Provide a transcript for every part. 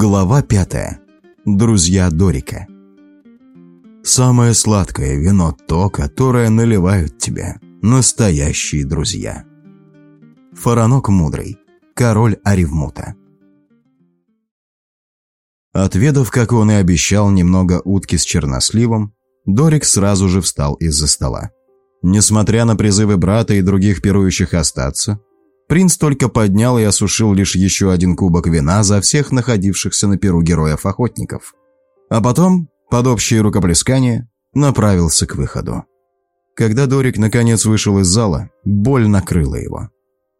Глава пятая. Друзья Дорика. Самое сладкое вино то, которое наливают тебе настоящие друзья. Фаранок Мудрый, король Аревмута. Отведав, как он и обещал, немного утки с черносливом, Дорик сразу же встал из-за стола. Несмотря на призывы брата и других пирующих остаться, принц только поднял и осушил лишь еще один кубок вина за всех находившихся на перу героев-охотников. А потом, под общее рукоплескание, направился к выходу. Когда Дорик наконец вышел из зала, боль накрыла его.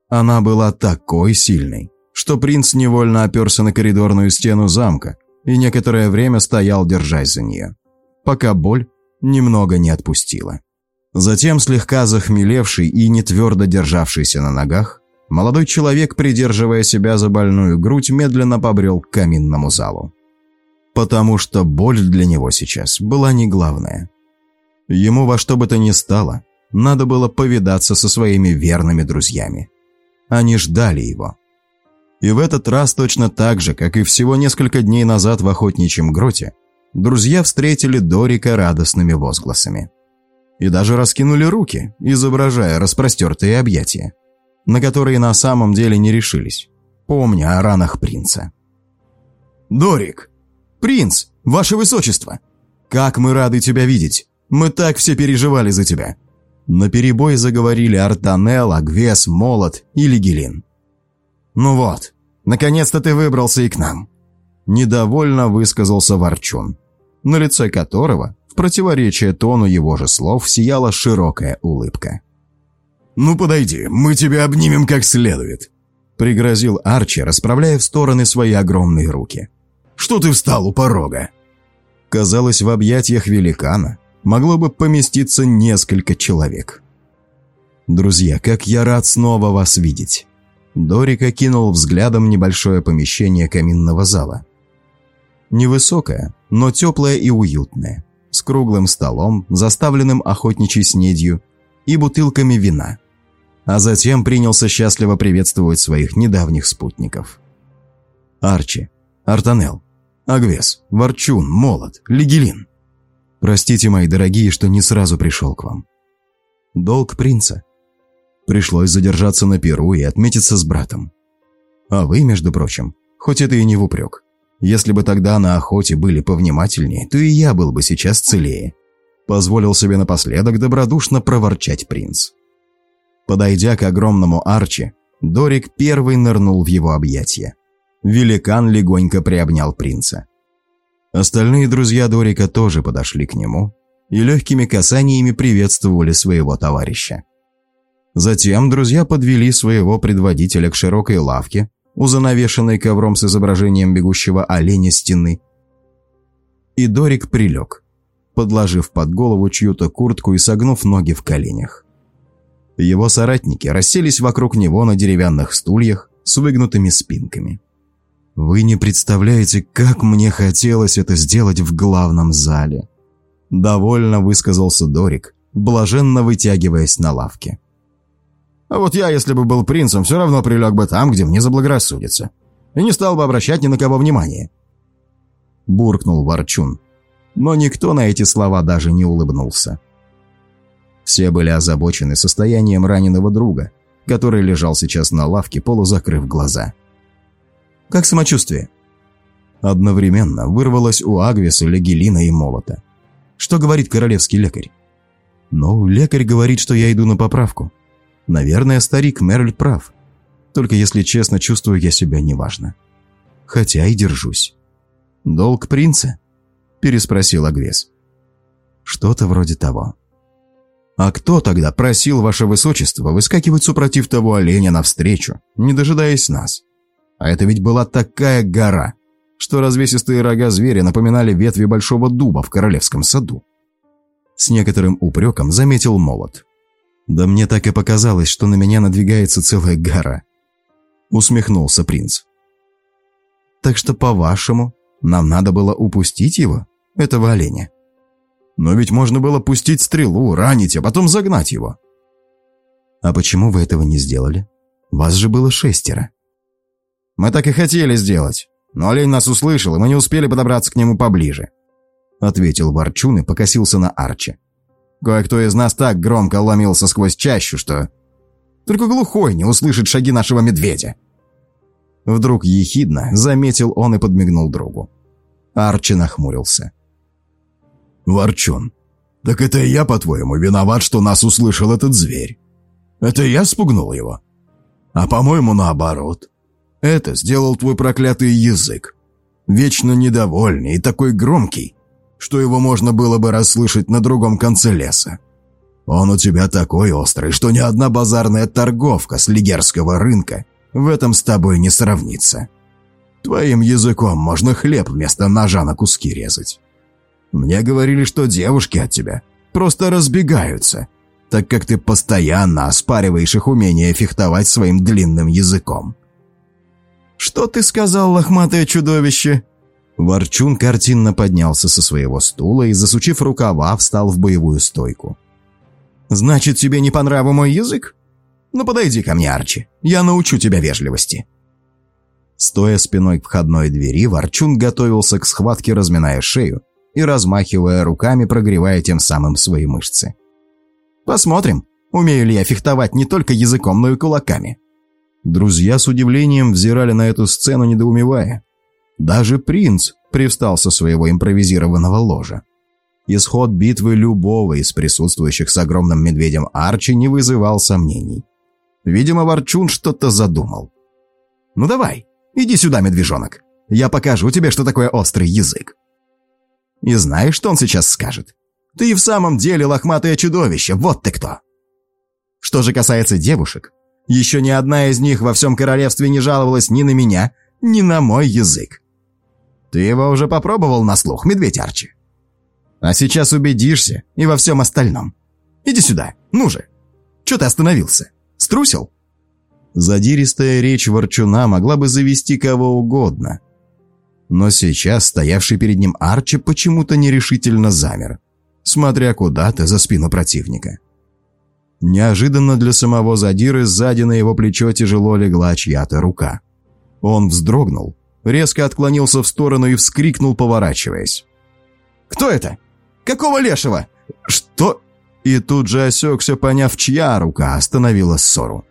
Она была такой сильной, что принц невольно оперся на коридорную стену замка и некоторое время стоял, держась за нее, пока боль немного не отпустила. Затем, слегка захмелевший и не твердо державшийся на ногах, молодой человек, придерживая себя за больную грудь, медленно побрел к каминному залу. Потому что боль для него сейчас была не главная. Ему во что бы то ни стало, надо было повидаться со своими верными друзьями. Они ждали его. И в этот раз точно так же, как и всего несколько дней назад в охотничьем гроте, друзья встретили Дорика радостными возгласами и даже раскинули руки, изображая распростертые объятия, на которые на самом деле не решились, помня о ранах принца. «Дорик! Принц! Ваше Высочество! Как мы рады тебя видеть! Мы так все переживали за тебя!» На перебой заговорили Артанел, Агвес, Молот и Лигелин. «Ну вот, наконец-то ты выбрался и к нам!» Недовольно высказался Ворчун, на лице которого противоречие тону его же слов сияла широкая улыбка. «Ну подойди, мы тебя обнимем как следует», — пригрозил Арчи, расправляя в стороны свои огромные руки. «Что ты встал у порога?» Казалось, в объятиях великана могло бы поместиться несколько человек. «Друзья, как я рад снова вас видеть!» Дорик окинул взглядом небольшое помещение каминного зала. Невысокое, но теплое и уютное с круглым столом, заставленным охотничьей снедью и бутылками вина. А затем принялся счастливо приветствовать своих недавних спутников. Арчи, Артанел, Агвес, Ворчун, Молот, Лигелин. Простите, мои дорогие, что не сразу пришел к вам. Долг принца. Пришлось задержаться на Перу и отметиться с братом. А вы, между прочим, хоть это и не в упрек, если бы тогда на охоте были повнимательнее, то и я был бы сейчас целее. Позволил себе напоследок добродушно проворчать принц. Подойдя к огромному арчи, Дорик первый нырнул в его объятия. Великан легонько приобнял принца. Остальные друзья Дорика тоже подошли к нему и легкими касаниями приветствовали своего товарища. Затем друзья подвели своего предводителя к широкой лавке, у занавешенной ковром с изображением бегущего оленя стены. И Дорик прилег, подложив под голову чью-то куртку и согнув ноги в коленях. Его соратники расселись вокруг него на деревянных стульях с выгнутыми спинками. «Вы не представляете, как мне хотелось это сделать в главном зале!» Довольно высказался Дорик, блаженно вытягиваясь на лавке. А вот я, если бы был принцем, все равно прилег бы там, где мне заблагорассудится. И не стал бы обращать ни на кого внимания. Буркнул Ворчун. Но никто на эти слова даже не улыбнулся. Все были озабочены состоянием раненого друга, который лежал сейчас на лавке, полузакрыв глаза. «Как самочувствие?» Одновременно вырвалось у Агвеса, Легелина и Молота. «Что говорит королевский лекарь?» «Ну, лекарь говорит, что я иду на поправку», Наверное, старик Мерль прав. Только, если честно, чувствую я себя неважно. Хотя и держусь. «Долг принца?» – переспросил Агвес. «Что-то вроде того». «А кто тогда просил ваше высочество выскакивать супротив того оленя навстречу, не дожидаясь нас? А это ведь была такая гора, что развесистые рога зверя напоминали ветви большого дуба в королевском саду». С некоторым упреком заметил молот. Да мне так и показалось, что на меня надвигается целая гора. Усмехнулся принц. Так что, по-вашему, нам надо было упустить его, этого оленя? Но ведь можно было пустить стрелу, ранить, а потом загнать его. А почему вы этого не сделали? Вас же было шестеро. Мы так и хотели сделать, но олень нас услышал, и мы не успели подобраться к нему поближе», — ответил Ворчун и покосился на Арчи. «Кое-кто из нас так громко ломился сквозь чащу, что только глухой не услышит шаги нашего медведя». Вдруг ехидно заметил он и подмигнул другу. Арчи нахмурился. «Ворчун, так это я, по-твоему, виноват, что нас услышал этот зверь? Это я спугнул его? А по-моему, наоборот. Это сделал твой проклятый язык. Вечно недовольный и такой громкий, что его можно было бы расслышать на другом конце леса. Он у тебя такой острый, что ни одна базарная торговка с лигерского рынка в этом с тобой не сравнится. Твоим языком можно хлеб вместо ножа на куски резать. Мне говорили, что девушки от тебя просто разбегаются, так как ты постоянно оспариваешь их умение фехтовать своим длинным языком. «Что ты сказал, лохматое чудовище?» Ворчун картинно поднялся со своего стула и, засучив рукава, встал в боевую стойку. «Значит, тебе не по мой язык? Ну подойди ко мне, Арчи, я научу тебя вежливости». Стоя спиной к входной двери, Ворчун готовился к схватке, разминая шею и размахивая руками, прогревая тем самым свои мышцы. «Посмотрим, умею ли я фехтовать не только языком, но и кулаками». Друзья с удивлением взирали на эту сцену, недоумевая. Даже принц привстал со своего импровизированного ложа. Исход битвы любого из присутствующих с огромным медведем Арчи не вызывал сомнений. Видимо, Ворчун что-то задумал. «Ну давай, иди сюда, медвежонок. Я покажу тебе, что такое острый язык». И знаешь, что он сейчас скажет? Ты в самом деле лохматое чудовище, вот ты кто. Что же касается девушек, еще ни одна из них во всем королевстве не жаловалась ни на меня, ни на мой язык. Ты его уже попробовал на слух, медведь Арчи? А сейчас убедишься и во всем остальном. Иди сюда, ну же. Че ты остановился? Струсил? Задиристая речь ворчуна могла бы завести кого угодно, но сейчас стоявший перед ним Арчи почему-то нерешительно замер, смотря куда-то за спину противника. Неожиданно для самого задиры сзади на его плечо тяжело легла чья-то рука. Он вздрогнул, резко отклонился в сторону и вскрикнул, поворачиваясь. «Кто это? Какого лешего? Что?» И тут же осекся, поняв, чья рука остановила ссору.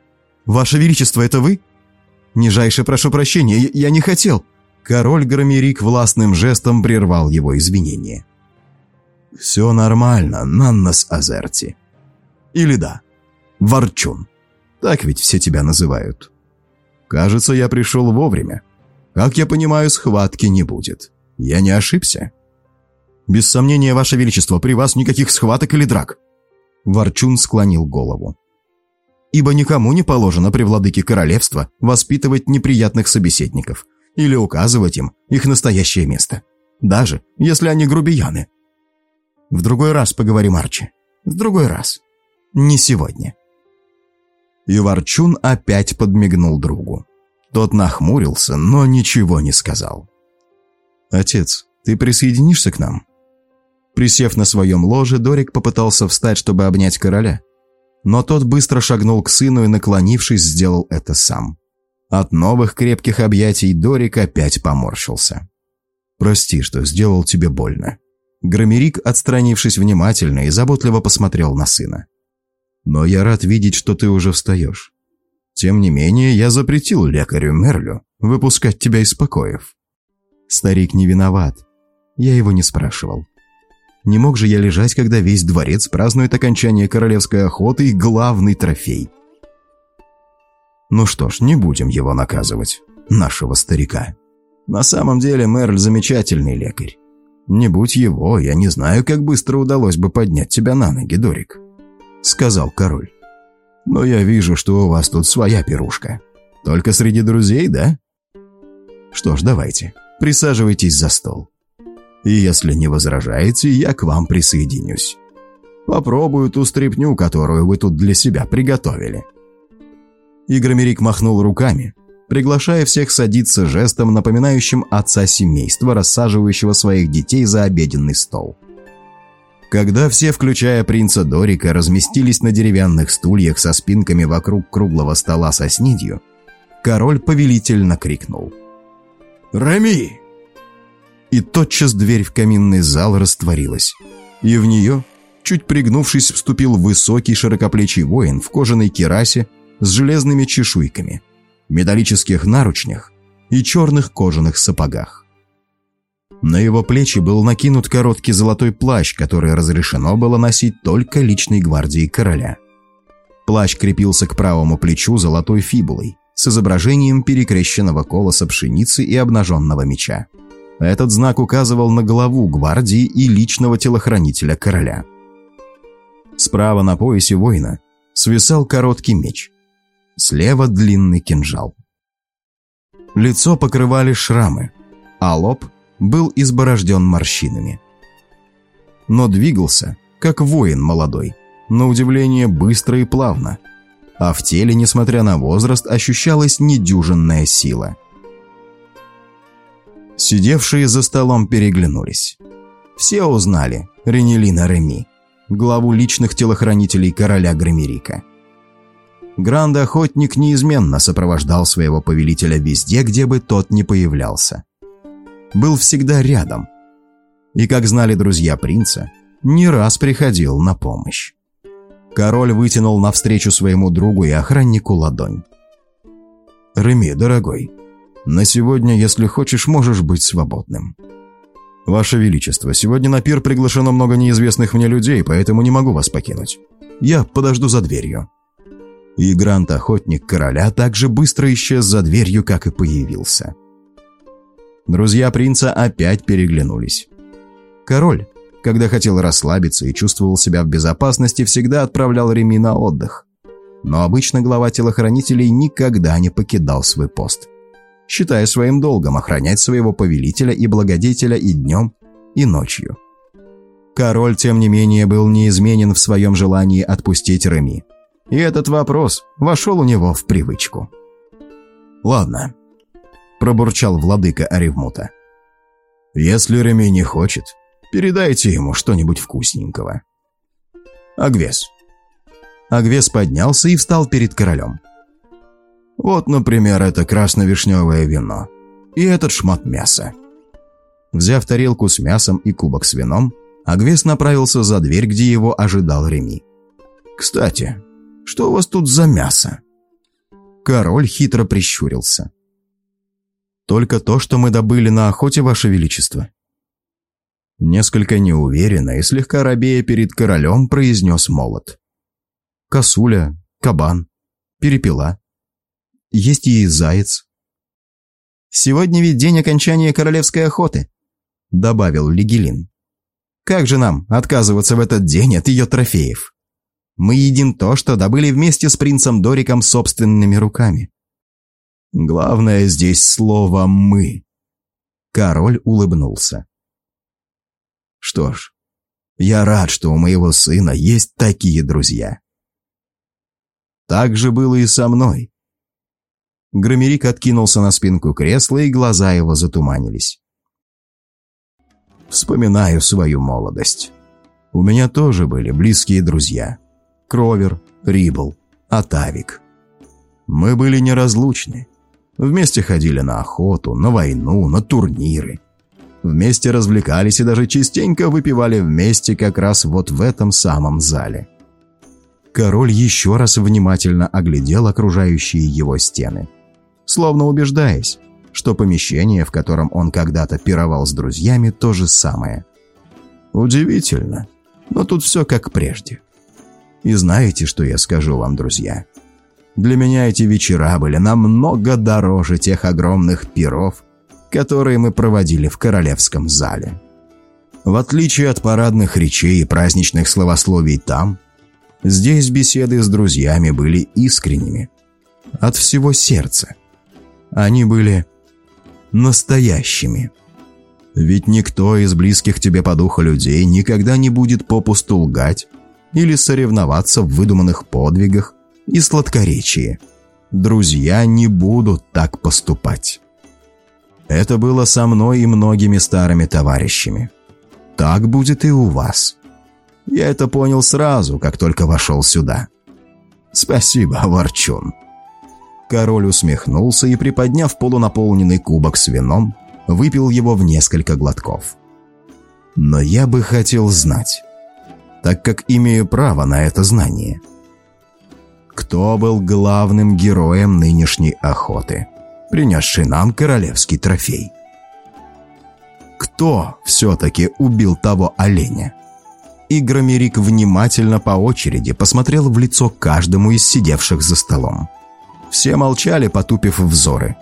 «Ваше Величество, это вы?» «Нижайше прошу прощения, я не хотел». Король Громерик властным жестом прервал его извинения. «Все нормально, Наннас Азерти. Или да, Ворчун. Так ведь все тебя называют. Кажется, я пришел вовремя. Как я понимаю, схватки не будет. Я не ошибся?» «Без сомнения, Ваше Величество, при вас никаких схваток или драк». Ворчун склонил голову. «Ибо никому не положено при владыке королевства воспитывать неприятных собеседников» или указывать им их настоящее место. Даже если они грубияны. В другой раз поговорим, Арчи. В другой раз. Не сегодня. И Ворчун опять подмигнул другу. Тот нахмурился, но ничего не сказал. «Отец, ты присоединишься к нам?» Присев на своем ложе, Дорик попытался встать, чтобы обнять короля. Но тот быстро шагнул к сыну и, наклонившись, сделал это сам. От новых крепких объятий Дорик опять поморщился. «Прости, что сделал тебе больно». Громерик, отстранившись внимательно и заботливо посмотрел на сына. «Но я рад видеть, что ты уже встаешь. Тем не менее, я запретил лекарю Мерлю выпускать тебя из покоев. Старик не виноват. Я его не спрашивал. Не мог же я лежать, когда весь дворец празднует окончание королевской охоты и главный трофей ну что ж, не будем его наказывать, нашего старика. На самом деле Мерль замечательный лекарь. Не будь его, я не знаю, как быстро удалось бы поднять тебя на ноги, Дорик», — сказал король. «Но я вижу, что у вас тут своя пирушка. Только среди друзей, да? Что ж, давайте, присаживайтесь за стол. И если не возражаете, я к вам присоединюсь. Попробую ту стряпню, которую вы тут для себя приготовили». Игромерик махнул руками, приглашая всех садиться жестом, напоминающим отца семейства, рассаживающего своих детей за обеденный стол. Когда все, включая принца Дорика, разместились на деревянных стульях со спинками вокруг круглого стола со снедью, король повелительно крикнул. Рами!» И тотчас дверь в каминный зал растворилась, и в нее, чуть пригнувшись, вступил высокий широкоплечий воин в кожаной керасе с железными чешуйками, металлических наручнях и черных кожаных сапогах. На его плечи был накинут короткий золотой плащ, который разрешено было носить только личной гвардии короля. Плащ крепился к правому плечу золотой фибулой с изображением перекрещенного колоса пшеницы и обнаженного меча. Этот знак указывал на главу гвардии и личного телохранителя короля. Справа на поясе воина свисал короткий меч. Слева длинный кинжал. Лицо покрывали шрамы, а лоб был изборожден морщинами. Но двигался, как воин молодой, на удивление быстро и плавно, а в теле, несмотря на возраст, ощущалась недюжинная сила. Сидевшие за столом переглянулись. Все узнали Ренелина Реми, главу личных телохранителей короля Громерика. Гранд-охотник неизменно сопровождал своего повелителя везде, где бы тот ни появлялся был всегда рядом. И, как знали друзья принца, не раз приходил на помощь. Король вытянул навстречу своему другу и охраннику ладонь. «Реми, дорогой, на сегодня, если хочешь, можешь быть свободным». «Ваше Величество, сегодня на пир приглашено много неизвестных мне людей, поэтому не могу вас покинуть. Я подожду за дверью». И Грант-охотник короля так же быстро исчез за дверью, как и появился. Друзья принца опять переглянулись. Король, когда хотел расслабиться и чувствовал себя в безопасности, всегда отправлял Реми на отдых. Но обычно глава телохранителей никогда не покидал свой пост, считая своим долгом охранять своего повелителя и благодетеля и днем, и ночью. Король, тем не менее, был неизменен в своем желании отпустить Реми. И этот вопрос вошел у него в привычку. «Ладно, – пробурчал владыка Аревмута. «Если Реми не хочет, передайте ему что-нибудь вкусненького». Агвес. Агвес поднялся и встал перед королем. «Вот, например, это красно-вишневое вино. И этот шмат мяса». Взяв тарелку с мясом и кубок с вином, Агвес направился за дверь, где его ожидал Реми. «Кстати, что у вас тут за мясо?» Король хитро прищурился. Только то, что мы добыли на охоте, Ваше Величество». Несколько неуверенно и слегка робея перед королем произнес молот. «Косуля, кабан, перепела. Есть и заяц». «Сегодня ведь день окончания королевской охоты», — добавил Лигелин. «Как же нам отказываться в этот день от ее трофеев? Мы едим то, что добыли вместе с принцем Дориком собственными руками. Главное здесь слово «мы». Король улыбнулся. Что ж, я рад, что у моего сына есть такие друзья. Так же было и со мной. Громерик откинулся на спинку кресла, и глаза его затуманились. Вспоминаю свою молодость. У меня тоже были близкие друзья. Кровер, Рибл, Атавик. Мы были неразлучны. Вместе ходили на охоту, на войну, на турниры. Вместе развлекались и даже частенько выпивали вместе как раз вот в этом самом зале. Король еще раз внимательно оглядел окружающие его стены, словно убеждаясь, что помещение, в котором он когда-то пировал с друзьями, то же самое. Удивительно, но тут все как прежде. И знаете, что я скажу вам, друзья? Для меня эти вечера были намного дороже тех огромных пиров, которые мы проводили в королевском зале. В отличие от парадных речей и праздничных словословий там, здесь беседы с друзьями были искренними, от всего сердца. Они были настоящими. Ведь никто из близких тебе по духу людей никогда не будет попусту лгать или соревноваться в выдуманных подвигах и сладкоречие. Друзья не будут так поступать. Это было со мной и многими старыми товарищами. Так будет и у вас. Я это понял сразу, как только вошел сюда. Спасибо, Ворчун. Король усмехнулся и, приподняв полунаполненный кубок с вином, выпил его в несколько глотков. «Но я бы хотел знать, так как имею право на это знание. Кто был главным героем нынешней охоты, принесший нам королевский трофей? Кто все-таки убил того оленя?» И внимательно по очереди посмотрел в лицо каждому из сидевших за столом. Все молчали, потупив взоры.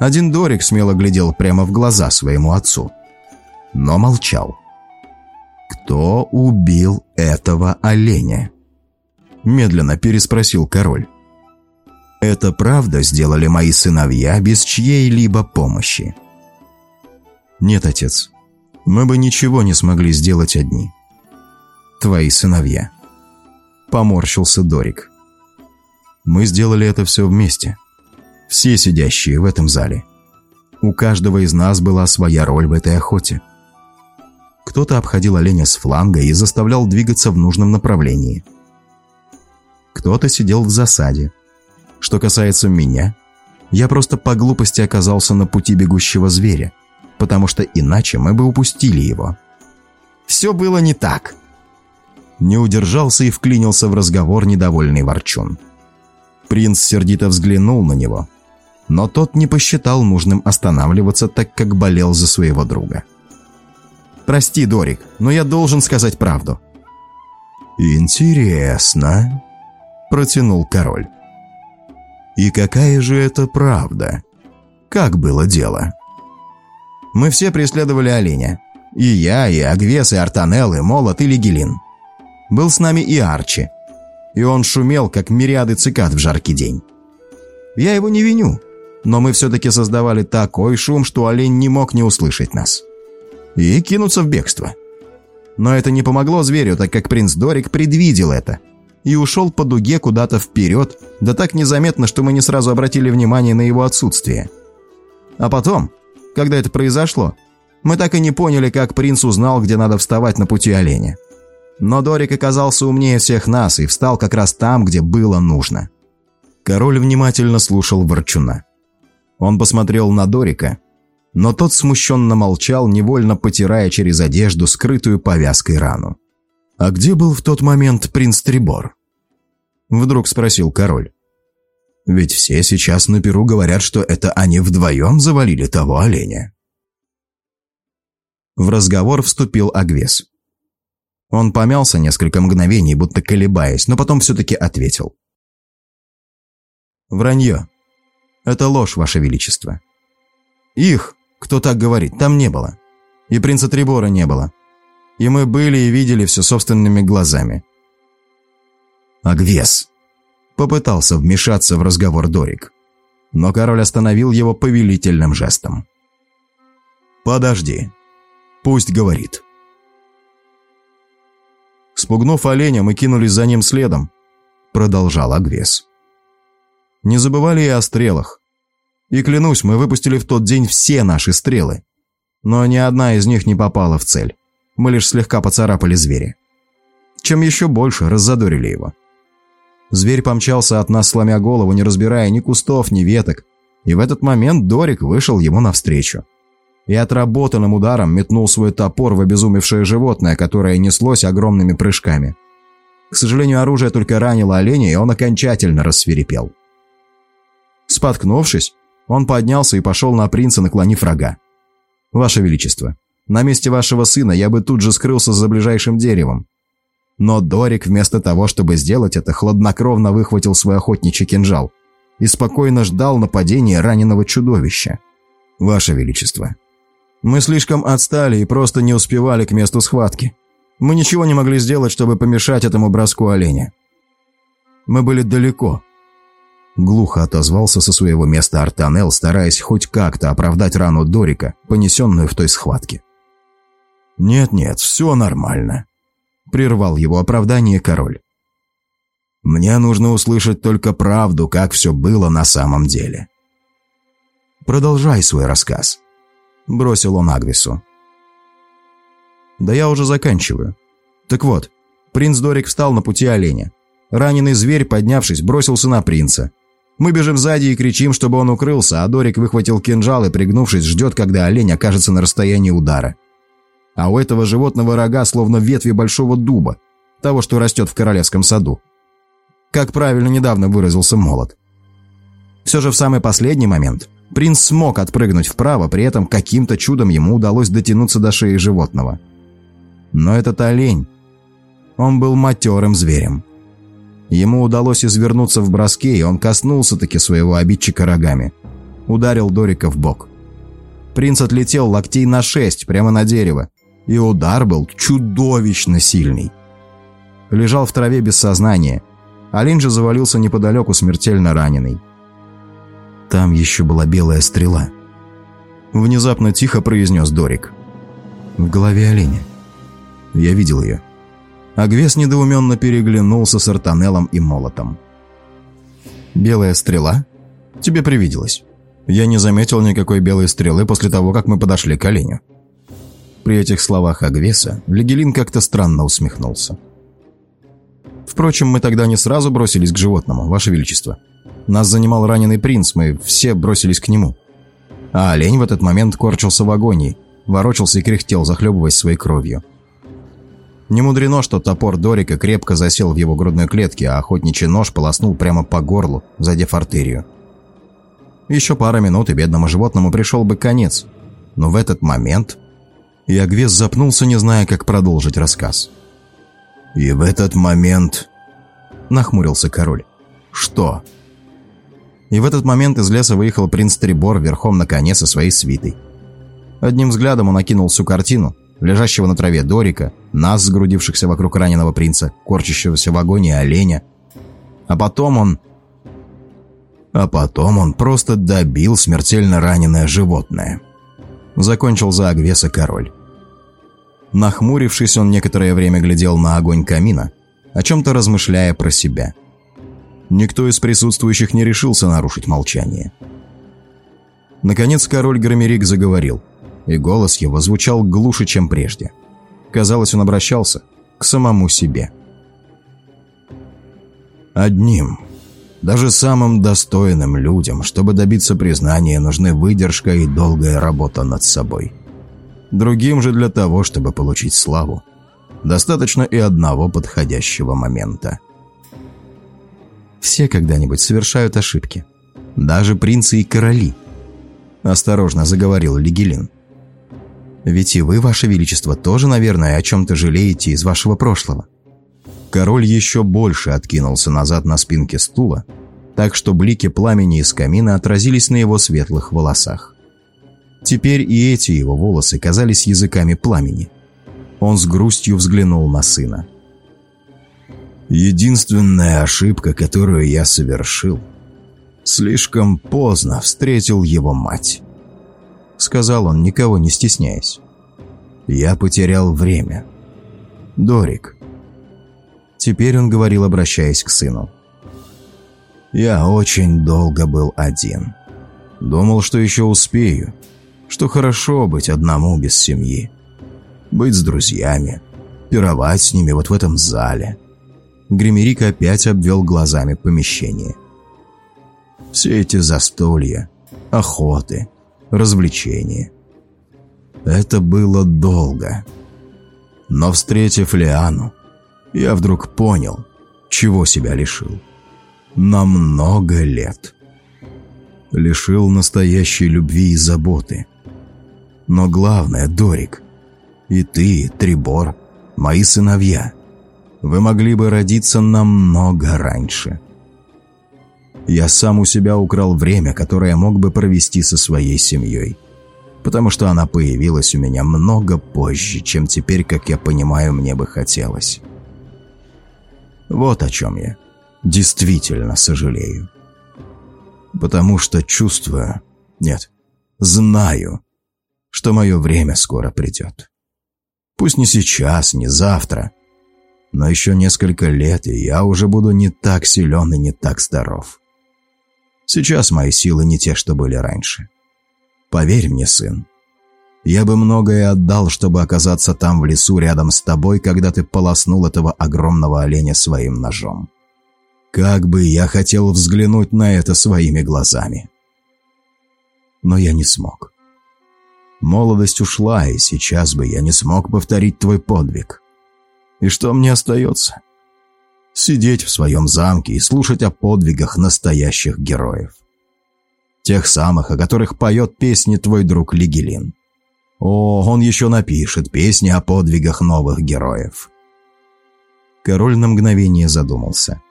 Один Дорик смело глядел прямо в глаза своему отцу. Но молчал. «Кто убил этого оленя?» Медленно переспросил король. «Это правда сделали мои сыновья без чьей-либо помощи?» «Нет, отец, мы бы ничего не смогли сделать одни. Твои сыновья». Поморщился Дорик. Мы сделали это все вместе. Все сидящие в этом зале. У каждого из нас была своя роль в этой охоте. Кто-то обходил оленя с фланга и заставлял двигаться в нужном направлении. Кто-то сидел в засаде. Что касается меня, я просто по глупости оказался на пути бегущего зверя, потому что иначе мы бы упустили его. Все было не так. Не удержался и вклинился в разговор недовольный ворчун. Принц сердито взглянул на него, но тот не посчитал нужным останавливаться, так как болел за своего друга. «Прости, Дорик, но я должен сказать правду». «Интересно», – протянул король. «И какая же это правда? Как было дело?» «Мы все преследовали оленя. И я, и Агвес, и Артанел, и Молот, и Лигелин. Был с нами и Арчи, и он шумел, как мириады цикад в жаркий день. Я его не виню, но мы все-таки создавали такой шум, что олень не мог не услышать нас. И кинуться в бегство. Но это не помогло зверю, так как принц Дорик предвидел это и ушел по дуге куда-то вперед, да так незаметно, что мы не сразу обратили внимание на его отсутствие. А потом, когда это произошло, мы так и не поняли, как принц узнал, где надо вставать на пути оленя. Но Дорик оказался умнее всех нас и встал как раз там, где было нужно. Король внимательно слушал Ворчуна. Он посмотрел на Дорика, но тот смущенно молчал, невольно потирая через одежду скрытую повязкой рану. «А где был в тот момент принц Трибор?» Вдруг спросил король. «Ведь все сейчас на Перу говорят, что это они вдвоем завалили того оленя». В разговор вступил Агвес. Он помялся несколько мгновений, будто колебаясь, но потом все-таки ответил. «Вранье. Это ложь, Ваше Величество. Их, кто так говорит, там не было. И принца Трибора не было. И мы были и видели все собственными глазами». «Агвес!» Попытался вмешаться в разговор Дорик, но король остановил его повелительным жестом. «Подожди. Пусть говорит». Спугнув оленя, мы кинулись за ним следом», — продолжал Агвес. «Не забывали и о стрелах. И клянусь, мы выпустили в тот день все наши стрелы. Но ни одна из них не попала в цель. Мы лишь слегка поцарапали зверя. Чем еще больше раззадорили его. Зверь помчался от нас, сломя голову, не разбирая ни кустов, ни веток, и в этот момент Дорик вышел ему навстречу и отработанным ударом метнул свой топор в обезумевшее животное, которое неслось огромными прыжками. К сожалению, оружие только ранило оленя, и он окончательно рассверепел. Споткнувшись, он поднялся и пошел на принца, наклонив рога. «Ваше Величество, на месте вашего сына я бы тут же скрылся за ближайшим деревом». Но Дорик вместо того, чтобы сделать это, хладнокровно выхватил свой охотничий кинжал и спокойно ждал нападения раненого чудовища. «Ваше Величество, мы слишком отстали и просто не успевали к месту схватки. Мы ничего не могли сделать, чтобы помешать этому броску оленя. Мы были далеко. Глухо отозвался со своего места Артанел, стараясь хоть как-то оправдать рану Дорика, понесенную в той схватке. «Нет-нет, все нормально», – прервал его оправдание король. «Мне нужно услышать только правду, как все было на самом деле». «Продолжай свой рассказ», – бросил он Агвису. «Да я уже заканчиваю. Так вот, принц Дорик встал на пути оленя. Раненый зверь, поднявшись, бросился на принца. Мы бежим сзади и кричим, чтобы он укрылся, а Дорик выхватил кинжал и, пригнувшись, ждет, когда олень окажется на расстоянии удара. А у этого животного рога словно ветви большого дуба, того, что растет в королевском саду. Как правильно недавно выразился молот. Все же в самый последний момент принц смог отпрыгнуть вправо, при этом каким-то чудом ему удалось дотянуться до шеи животного. Но этот олень, он был матерым зверем. Ему удалось извернуться в броске, и он коснулся-таки своего обидчика рогами. Ударил Дорика в бок. Принц отлетел локтей на шесть, прямо на дерево, и удар был чудовищно сильный. Лежал в траве без сознания. Алин же завалился неподалеку, смертельно раненый. Там еще была белая стрела. Внезапно тихо произнес Дорик. В голове оленя. Я видел ее. Агвес недоуменно переглянулся с Артанеллом и Молотом. «Белая стрела? Тебе привиделось. Я не заметил никакой белой стрелы после того, как мы подошли к оленю». При этих словах Агвеса Легелин как-то странно усмехнулся. «Впрочем, мы тогда не сразу бросились к животному, Ваше Величество. Нас занимал раненый принц, мы все бросились к нему. А олень в этот момент корчился в агонии, ворочался и кряхтел, захлебываясь своей кровью. Не мудрено, что топор Дорика крепко засел в его грудной клетке, а охотничий нож полоснул прямо по горлу, задев артерию. Еще пара минут, и бедному животному пришел бы конец. Но в этот момент Ягвес запнулся, не зная, как продолжить рассказ. «И в этот момент...» – нахмурился король. «Что?» И в этот момент из леса выехал принц Трибор верхом на коне со своей свитой. Одним взглядом он окинул всю картину, лежащего на траве Дорика, нас, сгрудившихся вокруг раненого принца, корчащегося в агонии оленя. А потом он... А потом он просто добил смертельно раненое животное. Закончил за Агвеса король. Нахмурившись, он некоторое время глядел на огонь камина, о чем-то размышляя про себя. Никто из присутствующих не решился нарушить молчание. Наконец король Громерик заговорил – и голос его звучал глуше, чем прежде. Казалось, он обращался к самому себе. «Одним, даже самым достойным людям, чтобы добиться признания, нужны выдержка и долгая работа над собой. Другим же для того, чтобы получить славу, достаточно и одного подходящего момента. Все когда-нибудь совершают ошибки. Даже принцы и короли. Осторожно заговорил Лигелин. Ведь и вы, ваше величество, тоже, наверное, о чем-то жалеете из вашего прошлого». Король еще больше откинулся назад на спинке стула, так что блики пламени из камина отразились на его светлых волосах. Теперь и эти его волосы казались языками пламени. Он с грустью взглянул на сына. «Единственная ошибка, которую я совершил, слишком поздно встретил его мать». — сказал он, никого не стесняясь. «Я потерял время. Дорик». Теперь он говорил, обращаясь к сыну. «Я очень долго был один. Думал, что еще успею, что хорошо быть одному без семьи. Быть с друзьями, пировать с ними вот в этом зале». Гримерик опять обвел глазами помещение. «Все эти застолья, охоты, развлечения. Это было долго. Но встретив Лиану, я вдруг понял, чего себя лишил. На много лет. Лишил настоящей любви и заботы. Но главное, Дорик, и ты, Трибор, мои сыновья, вы могли бы родиться намного раньше. Я сам у себя украл время, которое мог бы провести со своей семьей. Потому что она появилась у меня много позже, чем теперь, как я понимаю, мне бы хотелось. Вот о чем я действительно сожалею. Потому что чувствую, нет, знаю, что мое время скоро придет. Пусть не сейчас, не завтра, но еще несколько лет, и я уже буду не так силен и не так здоров. Сейчас мои силы не те, что были раньше. Поверь мне, сын, я бы многое отдал, чтобы оказаться там в лесу рядом с тобой, когда ты полоснул этого огромного оленя своим ножом. Как бы я хотел взглянуть на это своими глазами. Но я не смог. Молодость ушла, и сейчас бы я не смог повторить твой подвиг. И что мне остается? Сидеть в своем замке и слушать о подвигах настоящих героев. Тех самых, о которых поет песни твой друг Лигелин. О, он еще напишет песни о подвигах новых героев. Король на мгновение задумался.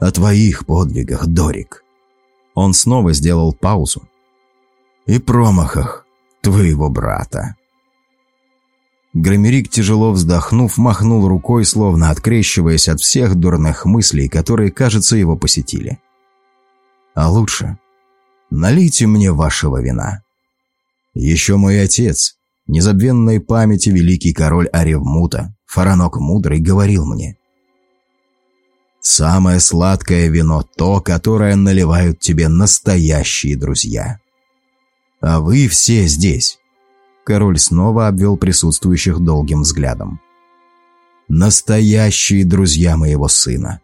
О твоих подвигах, Дорик. Он снова сделал паузу. И промахах твоего брата. Громерик, тяжело вздохнув, махнул рукой, словно открещиваясь от всех дурных мыслей, которые, кажется, его посетили. «А лучше налейте мне вашего вина. Еще мой отец, незабвенной памяти великий король Аревмута, Фаранок Мудрый, говорил мне, «Самое сладкое вино – то, которое наливают тебе настоящие друзья. А вы все здесь Король снова обвел присутствующих долгим взглядом. «Настоящие друзья моего сына.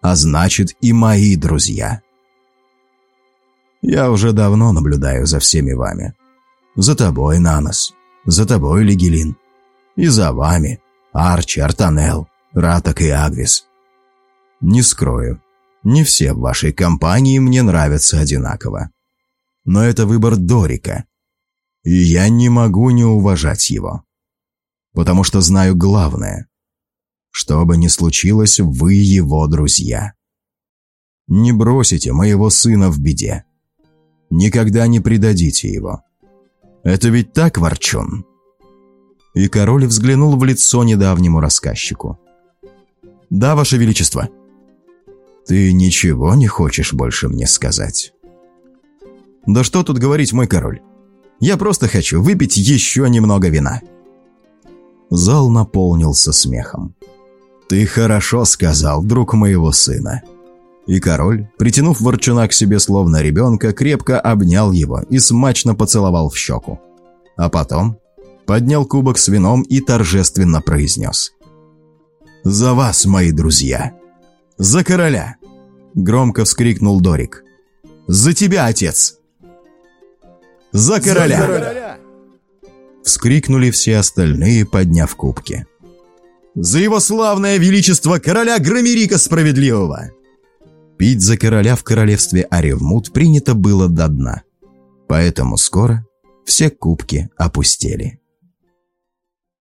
А значит, и мои друзья. Я уже давно наблюдаю за всеми вами. За тобой, Нанос. За тобой, Лигелин. И за вами, Арчи, Артанел, Раток и Агвис. Не скрою, не все в вашей компании мне нравятся одинаково. Но это выбор Дорика, и я не могу не уважать его. Потому что знаю главное. Что бы ни случилось, вы его друзья. Не бросите моего сына в беде. Никогда не предадите его. Это ведь так, Ворчун?» И король взглянул в лицо недавнему рассказчику. «Да, ваше величество». «Ты ничего не хочешь больше мне сказать?» «Да что тут говорить, мой король? Я просто хочу выпить еще немного вина». Зал наполнился смехом. «Ты хорошо сказал, друг моего сына». И король, притянув ворчуна к себе словно ребенка, крепко обнял его и смачно поцеловал в щеку. А потом поднял кубок с вином и торжественно произнес. «За вас, мои друзья! За короля!» Громко вскрикнул Дорик. «За тебя, отец!» За короля!», За короля! Вскрикнули все остальные, подняв кубки. «За его славное величество короля Громерика Справедливого!» Пить за короля в королевстве Аревмут принято было до дна. Поэтому скоро все кубки опустели.